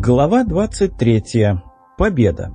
Глава 23. Победа.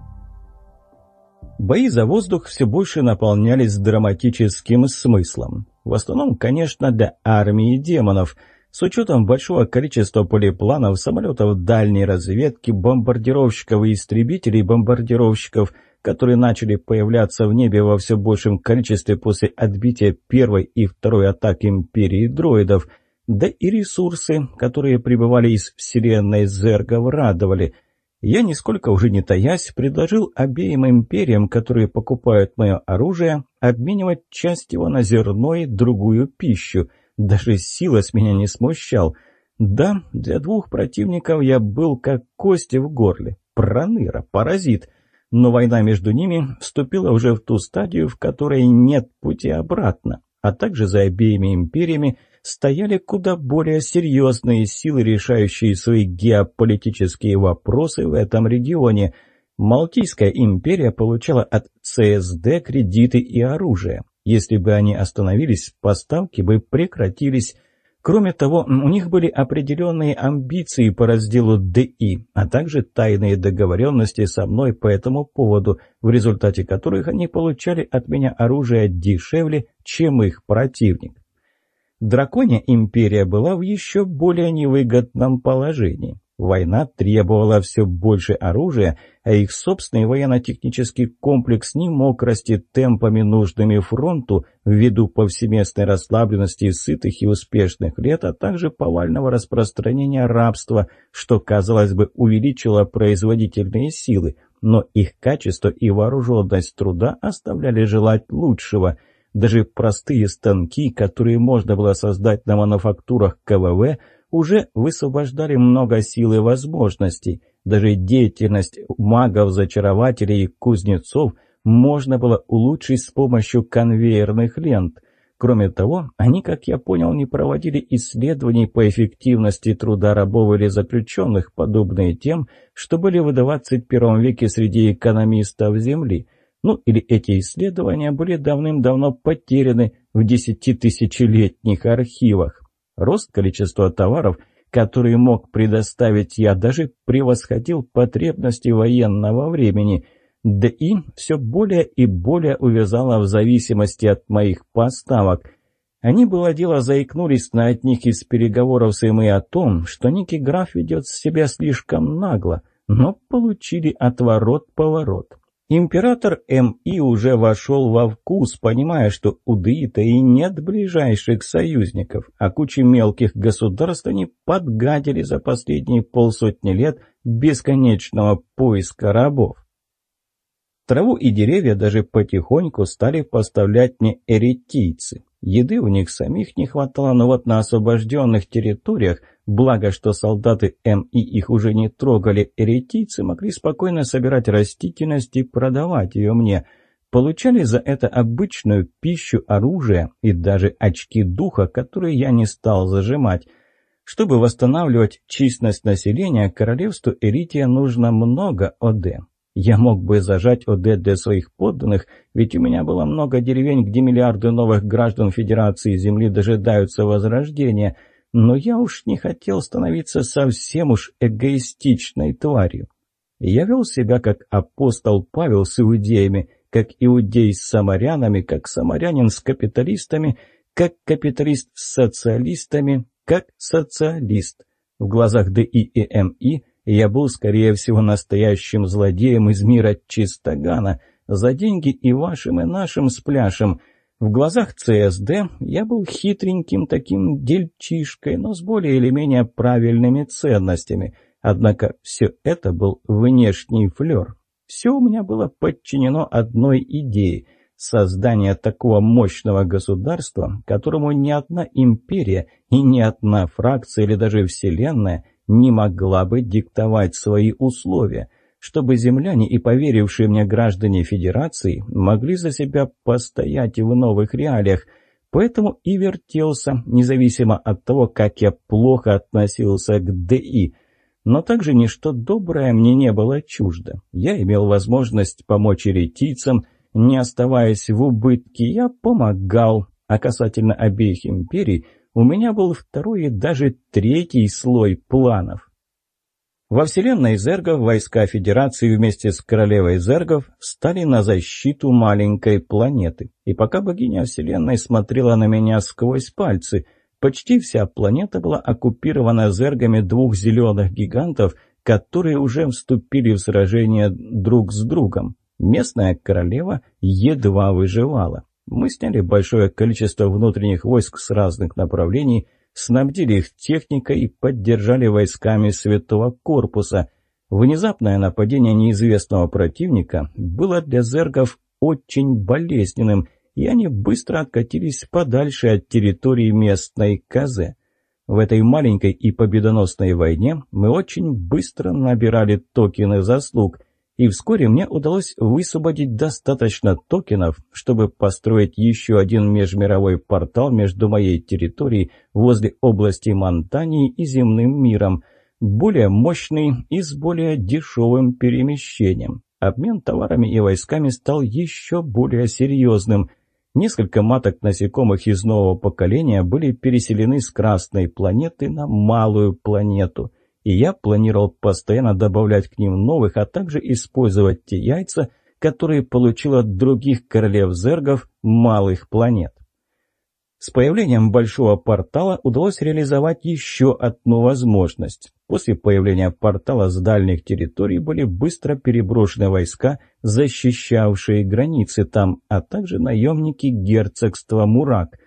Бои за воздух все больше наполнялись драматическим смыслом. В основном, конечно, для армии демонов. С учетом большого количества полипланов, самолетов дальней разведки, бомбардировщиков и истребителей бомбардировщиков, которые начали появляться в небе во все большем количестве после отбития первой и второй атак Империи дроидов – да и ресурсы, которые прибывали из вселенной Зергов, радовали. Я, нисколько уже не таясь, предложил обеим империям, которые покупают мое оружие, обменивать часть его на зерно и другую пищу. Даже сила с меня не смущал. Да, для двух противников я был как кости в горле. Проныра, паразит. Но война между ними вступила уже в ту стадию, в которой нет пути обратно. А также за обеими империями – стояли куда более серьезные силы, решающие свои геополитические вопросы в этом регионе. Малтийская империя получала от ЦСД кредиты и оружие. Если бы они остановились, поставки бы прекратились. Кроме того, у них были определенные амбиции по разделу ДИ, а также тайные договоренности со мной по этому поводу, в результате которых они получали от меня оружие дешевле, чем их противник. Драконья империя была в еще более невыгодном положении. Война требовала все больше оружия, а их собственный военно-технический комплекс не мог расти темпами, нужными фронту, ввиду повсеместной расслабленности сытых и успешных лет, а также повального распространения рабства, что, казалось бы, увеличило производительные силы, но их качество и вооруженность труда оставляли желать лучшего – даже простые станки, которые можно было создать на мануфактурах КВВ, уже высвобождали много сил и возможностей. Даже деятельность магов-зачарователей и кузнецов можно было улучшить с помощью конвейерных лент. Кроме того, они, как я понял, не проводили исследований по эффективности труда рабов или заключенных, подобные тем, что были в 21 веке среди экономистов Земли – ну или эти исследования были давным-давно потеряны в десятитысячелетних архивах. Рост количества товаров, которые мог предоставить я, даже превосходил потребности военного времени. Да и все более и более увязало в зависимости от моих поставок. Они, было дело, заикнулись на одних из переговоров с ими о том, что некий граф ведет себя слишком нагло, но получили отворот-поворот. Император М.И. уже вошел во вкус, понимая, что у Даита и нет ближайших союзников, а куча мелких государств они подгадили за последние полсотни лет бесконечного поиска рабов. Траву и деревья даже потихоньку стали поставлять мне эретийцы. Еды у них самих не хватало, но вот на освобожденных территориях Благо, что солдаты МИ их уже не трогали, эретийцы могли спокойно собирать растительность и продавать ее мне. Получали за это обычную пищу, оружие и даже очки духа, которые я не стал зажимать. Чтобы восстанавливать численность населения, королевству Эрития нужно много ОД. Я мог бы зажать ОД для своих подданных, ведь у меня было много деревень, где миллиарды новых граждан Федерации Земли дожидаются возрождения – но я уж не хотел становиться совсем уж эгоистичной тварью. Я вел себя как апостол Павел с иудеями, как иудей с самарянами, как самарянин с капиталистами, как капиталист с социалистами, как социалист. В глазах ДИ и МИ я был, скорее всего, настоящим злодеем из мира Чистогана. За деньги и вашим, и нашим спляшем — в глазах ЦСД я был хитреньким таким дельчишкой, но с более или менее правильными ценностями. Однако все это был внешний флер. Все у меня было подчинено одной идее – создание такого мощного государства, которому ни одна империя и ни одна фракция или даже вселенная не могла бы диктовать свои условия – чтобы земляне и поверившие мне граждане Федерации могли за себя постоять в новых реалиях. Поэтому и вертелся, независимо от того, как я плохо относился к ДИ. Но также ничто доброе мне не было чуждо. Я имел возможность помочь еретийцам, не оставаясь в убытке, я помогал. А касательно обеих империй, у меня был второй и даже третий слой планов. Во вселенной Зергов войска Федерации вместе с королевой Зергов встали на защиту маленькой планеты. И пока богиня вселенной смотрела на меня сквозь пальцы, почти вся планета была оккупирована Зергами двух зеленых гигантов, которые уже вступили в сражение друг с другом. Местная королева едва выживала. Мы сняли большое количество внутренних войск с разных направлений – снабдили их техникой и поддержали войсками Святого Корпуса. Внезапное нападение неизвестного противника было для зергов очень болезненным, и они быстро откатились подальше от территории местной Казе. В этой маленькой и победоносной войне мы очень быстро набирали токены заслуг – и вскоре мне удалось высвободить достаточно токенов, чтобы построить еще один межмировой портал между моей территорией возле области Монтании и земным миром, более мощный и с более дешевым перемещением. Обмен товарами и войсками стал еще более серьезным. Несколько маток насекомых из нового поколения были переселены с Красной планеты на Малую планету – и я планировал постоянно добавлять к ним новых, а также использовать те яйца, которые получил от других королев-зергов малых планет. С появлением большого портала удалось реализовать еще одну возможность. После появления портала с дальних территорий были быстро переброшены войска, защищавшие границы там, а также наемники герцогства Мурак.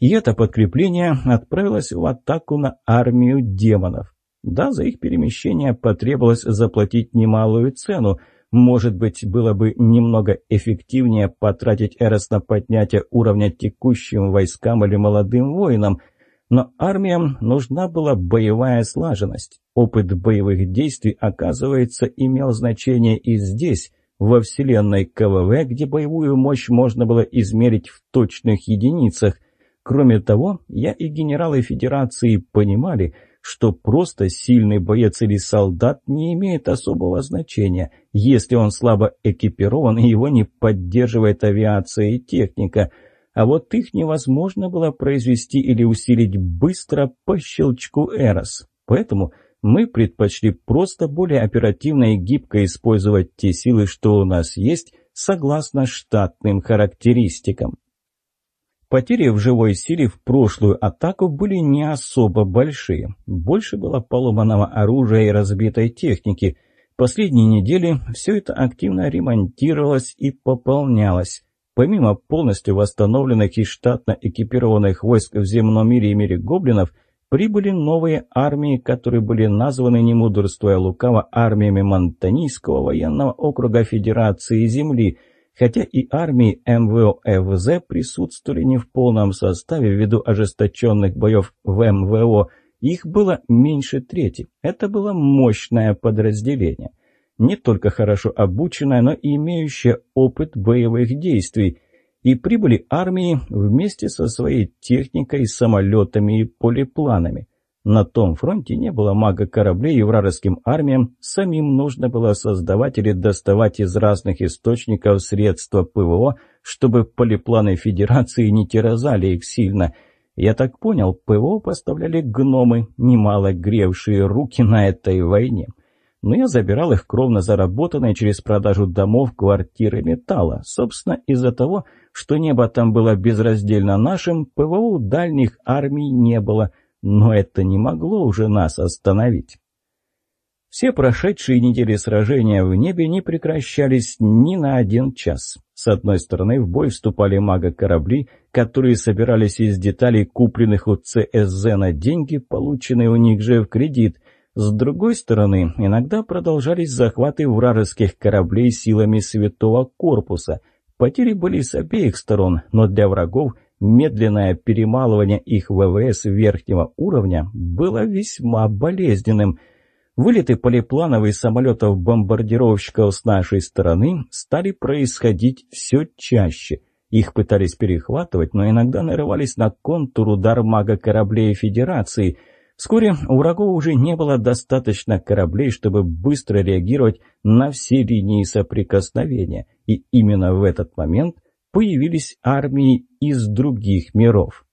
И это подкрепление отправилось в атаку на армию демонов. Да, за их перемещение потребовалось заплатить немалую цену. Может быть, было бы немного эффективнее потратить Эрос на поднятие уровня текущим войскам или молодым воинам, но армиям нужна была боевая слаженность. Опыт боевых действий, оказывается, имел значение и здесь, во вселенной КВВ, где боевую мощь можно было измерить в точных единицах. Кроме того, я и генералы Федерации понимали – что просто сильный боец или солдат не имеет особого значения, если он слабо экипирован и его не поддерживает авиация и техника. А вот их невозможно было произвести или усилить быстро по щелчку Эрос. Поэтому мы предпочли просто более оперативно и гибко использовать те силы, что у нас есть, согласно штатным характеристикам. Потери в живой силе в прошлую атаку были не особо большие. Больше было поломанного оружия и разбитой техники. Последние недели все это активно ремонтировалось и пополнялось. Помимо полностью восстановленных и штатно экипированных войск в земном мире и мире гоблинов, прибыли новые армии, которые были названы, не мудрствуя лукаво, армиями Монтанийского военного округа Федерации Земли – хотя и армии МВО-ФЗ присутствовали не в полном составе ввиду ожесточенных боев в МВО, их было меньше трети. Это было мощное подразделение. Не только хорошо обученное, но и имеющее опыт боевых действий. И прибыли армии вместе со своей техникой, самолетами и полипланами. На том фронте не было мага-кораблей, и вражеским армиям самим нужно было создавать или доставать из разных источников средства ПВО, чтобы полипланы Федерации не терзали их сильно. Я так понял, ПВО поставляли гномы, немало гревшие руки на этой войне. Но я забирал их кровно заработанные через продажу домов, квартир и металла. Собственно, из-за того, что небо там было безраздельно нашим, ПВО дальних армий не было – но это не могло уже нас остановить. Все прошедшие недели сражения в небе не прекращались ни на один час. С одной стороны, в бой вступали мага-корабли, которые собирались из деталей, купленных у ЦСЗ на деньги, полученные у них же в кредит. С другой стороны, иногда продолжались захваты вражеских кораблей силами Святого Корпуса. Потери были с обеих сторон, но для врагов – Медленное перемалывание их ВВС верхнего уровня было весьма болезненным. Вылеты полиплановых самолетов-бомбардировщиков с нашей стороны стали происходить все чаще. Их пытались перехватывать, но иногда нарывались на контур удар мага кораблей Федерации. Вскоре у врагов уже не было достаточно кораблей, чтобы быстро реагировать на все линии соприкосновения. И именно в этот момент – появились армии из других миров.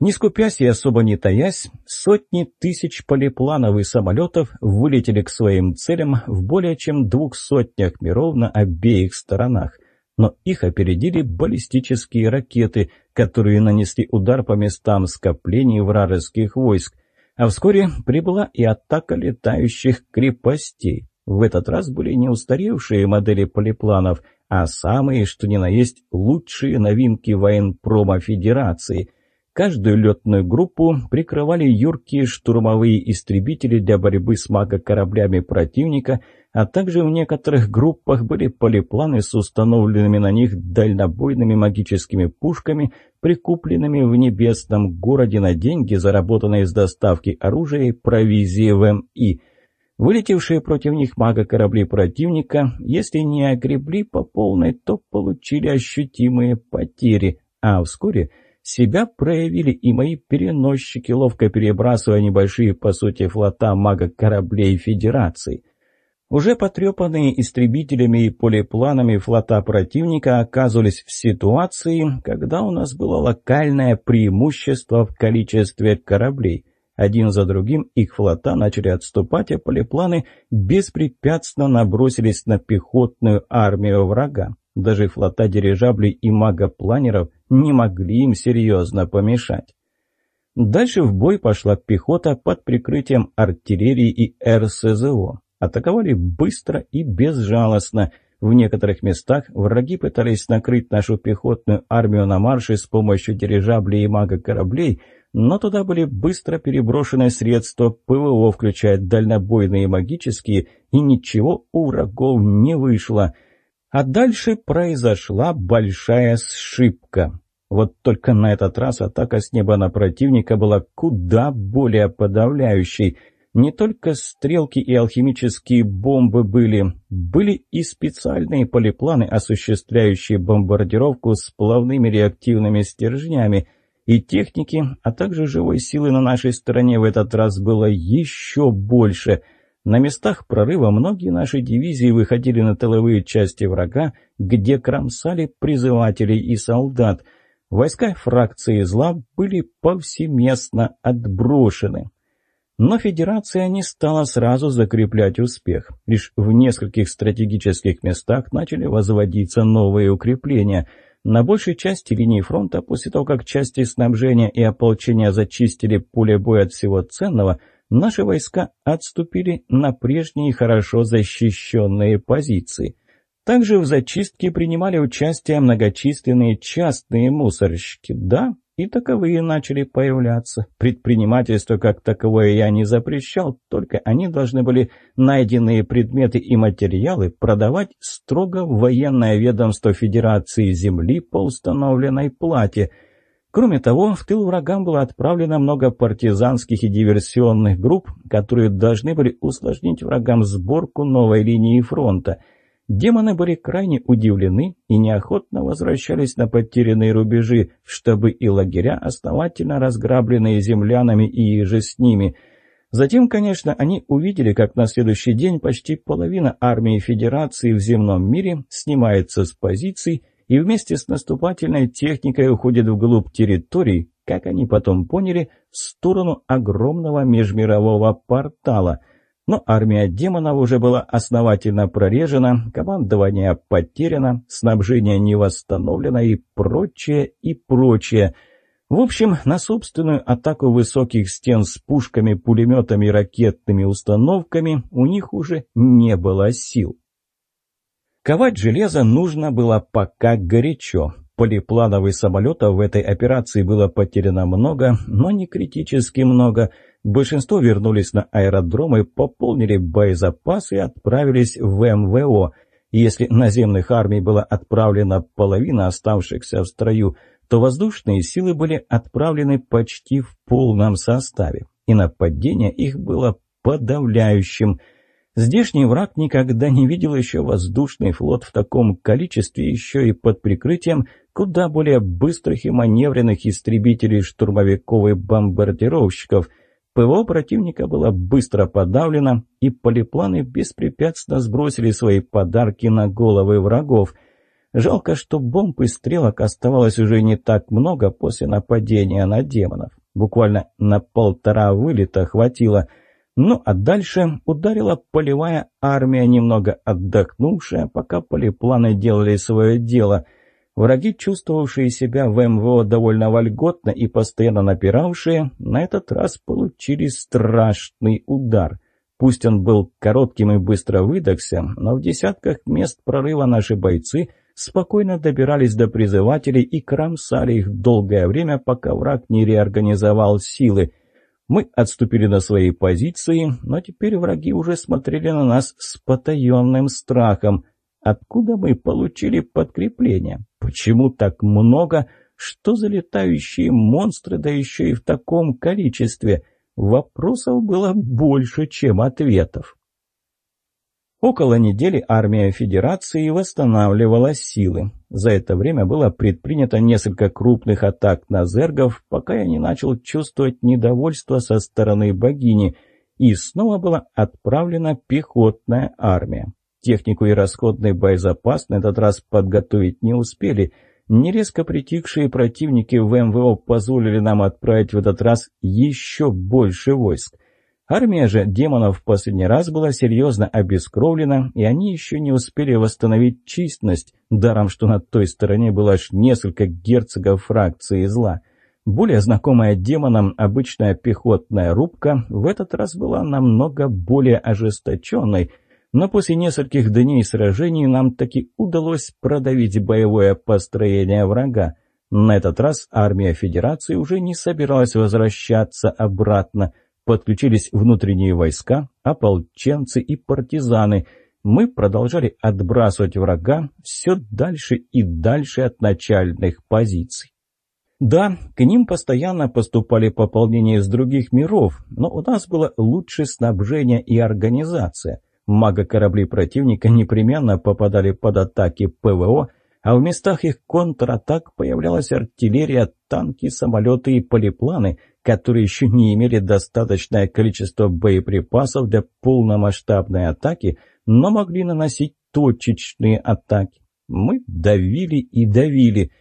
Не скупясь и особо не таясь, сотни тысяч полипланов и самолетов вылетели к своим целям в более чем двух сотнях миров на обеих сторонах. Но их опередили баллистические ракеты, которые нанесли удар по местам скоплений вражеских войск. А вскоре прибыла и атака летающих крепостей. В этот раз были не устаревшие модели полипланов, а самые, что ни на есть, лучшие новинки военпрома Федерации – Каждую летную группу прикрывали юркие штурмовые истребители для борьбы с магокораблями противника, а также в некоторых группах были полипланы с установленными на них дальнобойными магическими пушками, прикупленными в небесном городе на деньги, заработанные с доставки оружия и провизии в МИ. Вылетевшие против них мага-корабли противника, если не огребли по полной, то получили ощутимые потери, а вскоре – себя проявили и мои переносчики, ловко перебрасывая небольшие, по сути, флота мага-кораблей Федерации. Уже потрепанные истребителями и полипланами флота противника оказывались в ситуации, когда у нас было локальное преимущество в количестве кораблей. Один за другим их флота начали отступать, а полипланы беспрепятственно набросились на пехотную армию врага. Даже флота дирижаблей и магопланеров не могли им серьезно помешать. Дальше в бой пошла пехота под прикрытием артиллерии и РСЗО. Атаковали быстро и безжалостно. В некоторых местах враги пытались накрыть нашу пехотную армию на марше с помощью дирижаблей и мага-кораблей, но туда были быстро переброшены средства ПВО, включая дальнобойные магические, и ничего у врагов не вышло — а дальше произошла большая сшибка. Вот только на этот раз атака с неба на противника была куда более подавляющей. Не только стрелки и алхимические бомбы были, были и специальные полипланы, осуществляющие бомбардировку с плавными реактивными стержнями. И техники, а также живой силы на нашей стороне в этот раз было еще больше – на местах прорыва многие наши дивизии выходили на тыловые части врага, где кромсали призывателей и солдат. Войска фракции зла были повсеместно отброшены. Но Федерация не стала сразу закреплять успех. Лишь в нескольких стратегических местах начали возводиться новые укрепления. На большей части линии фронта, после того, как части снабжения и ополчения зачистили поле боя от всего ценного – наши войска отступили на прежние хорошо защищенные позиции. Также в зачистке принимали участие многочисленные частные мусорщики. Да, и таковые начали появляться. Предпринимательство как таковое я не запрещал, только они должны были найденные предметы и материалы продавать строго в военное ведомство Федерации Земли по установленной плате – Кроме того, в тыл врагам было отправлено много партизанских и диверсионных групп, которые должны были усложнить врагам сборку новой линии фронта. Демоны были крайне удивлены и неохотно возвращались на потерянные рубежи, чтобы и лагеря, основательно разграбленные землянами и же с ними. Затем, конечно, они увидели, как на следующий день почти половина армии Федерации в земном мире снимается с позиций и вместе с наступательной техникой уходит вглубь территорий, как они потом поняли, в сторону огромного межмирового портала. Но армия демонов уже была основательно прорежена, командование потеряно, снабжение не восстановлено и прочее, и прочее. В общем, на собственную атаку высоких стен с пушками, пулеметами и ракетными установками у них уже не было сил. Ковать железо нужно было пока горячо. Полиплановых самолетов в этой операции было потеряно много, но не критически много. Большинство вернулись на аэродромы, пополнили боезапасы и отправились в МВО. Если наземных армий была отправлена половина оставшихся в строю, то воздушные силы были отправлены почти в полном составе, и нападение их было подавляющим – Здешний враг никогда не видел еще воздушный флот в таком количестве, еще и под прикрытием куда более быстрых и маневренных истребителей штурмовиков и бомбардировщиков. ПВО противника было быстро подавлено, и полипланы беспрепятственно сбросили свои подарки на головы врагов. Жалко, что бомб и стрелок оставалось уже не так много после нападения на демонов. Буквально на полтора вылета хватило. Ну а дальше ударила полевая армия, немного отдохнувшая, пока полипланы делали свое дело. Враги, чувствовавшие себя в МВО довольно вольготно и постоянно напиравшие, на этот раз получили страшный удар – Пусть он был коротким и быстро выдохся, но в десятках мест прорыва наши бойцы спокойно добирались до призывателей и кромсали их долгое время, пока враг не реорганизовал силы. Мы отступили на свои позиции, но теперь враги уже смотрели на нас с потаенным страхом. Откуда мы получили подкрепление? Почему так много? Что за летающие монстры, да еще и в таком количестве? Вопросов было больше, чем ответов. Около недели армия Федерации восстанавливала силы. За это время было предпринято несколько крупных атак на зергов, пока я не начал чувствовать недовольство со стороны богини, и снова была отправлена пехотная армия. Технику и расходный боезапас на этот раз подготовить не успели – Нерезко притихшие противники в МВО позволили нам отправить в этот раз еще больше войск. Армия же демонов в последний раз была серьезно обескровлена, и они еще не успели восстановить численность, даром что на той стороне было аж несколько герцогов фракции зла. Более знакомая демонам обычная пехотная рубка в этот раз была намного более ожесточенной – но после нескольких дней сражений нам таки удалось продавить боевое построение врага. На этот раз армия Федерации уже не собиралась возвращаться обратно. Подключились внутренние войска, ополченцы и партизаны. Мы продолжали отбрасывать врага все дальше и дальше от начальных позиций. Да, к ним постоянно поступали пополнения из других миров, но у нас было лучшее снабжение и организация – Мага-корабли противника непременно попадали под атаки ПВО, а в местах их контратак появлялась артиллерия, танки, самолеты и полипланы, которые еще не имели достаточное количество боеприпасов для полномасштабной атаки, но могли наносить точечные атаки. Мы давили и давили –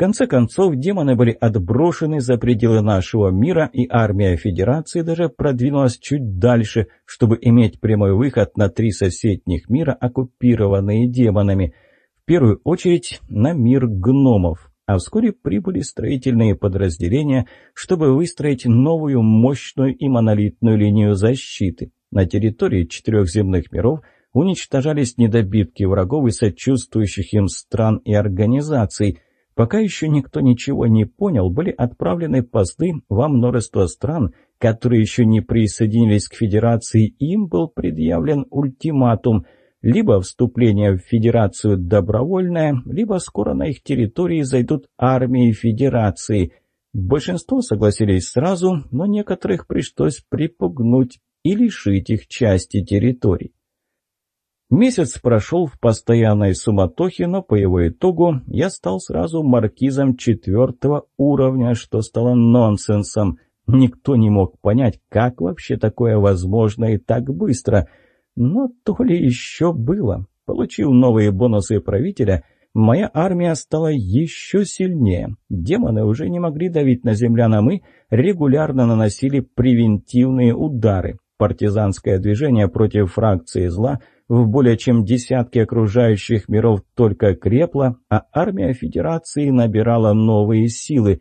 конце концов, демоны были отброшены за пределы нашего мира, и армия Федерации даже продвинулась чуть дальше, чтобы иметь прямой выход на три соседних мира, оккупированные демонами. В первую очередь на мир гномов. А вскоре прибыли строительные подразделения, чтобы выстроить новую мощную и монолитную линию защиты. На территории четырех земных миров уничтожались недобитки врагов и сочувствующих им стран и организаций – Пока еще никто ничего не понял, были отправлены посты во множество стран, которые еще не присоединились к Федерации, им был предъявлен ультиматум – либо вступление в Федерацию добровольное, либо скоро на их территории зайдут армии Федерации. Большинство согласились сразу, но некоторых пришлось припугнуть и лишить их части территорий. Месяц прошел в постоянной суматохе, но по его итогу я стал сразу маркизом четвертого уровня, что стало нонсенсом. Никто не мог понять, как вообще такое возможно и так быстро. Но то ли еще было. Получив новые бонусы правителя, моя армия стала еще сильнее. Демоны уже не могли давить на землян, а мы регулярно наносили превентивные удары. Партизанское движение против фракции зла – в более чем десятке окружающих миров только крепла, а армия Федерации набирала новые силы.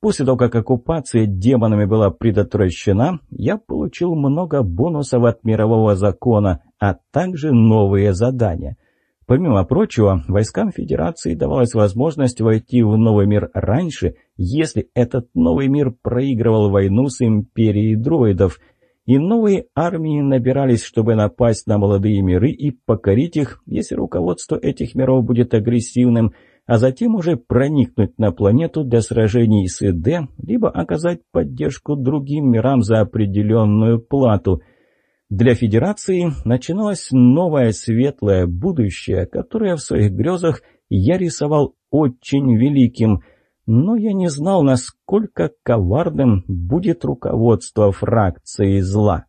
После того, как оккупация демонами была предотвращена, я получил много бонусов от мирового закона, а также новые задания. Помимо прочего, войскам Федерации давалась возможность войти в новый мир раньше, если этот новый мир проигрывал войну с Империей дроидов – и новые армии набирались, чтобы напасть на молодые миры и покорить их, если руководство этих миров будет агрессивным, а затем уже проникнуть на планету для сражений с ИД, либо оказать поддержку другим мирам за определенную плату. Для Федерации начиналось новое светлое будущее, которое в своих грезах я рисовал очень великим – но я не знал, насколько коварным будет руководство фракции зла.